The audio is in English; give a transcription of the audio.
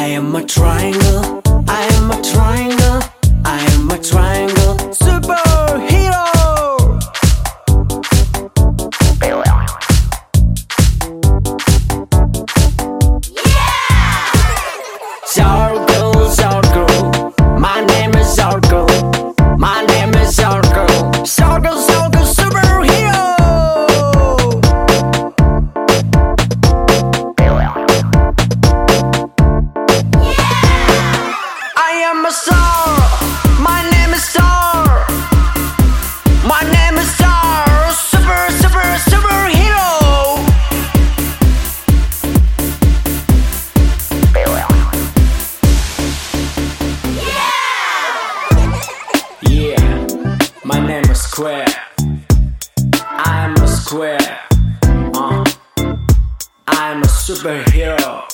I am a triangle. I am a triangle. I am a triangle am a star. My name is Star. My name is Star. Super, super, superhero. Yeah, yeah, my name is Square. I'm a square. Uh, I'm a superhero.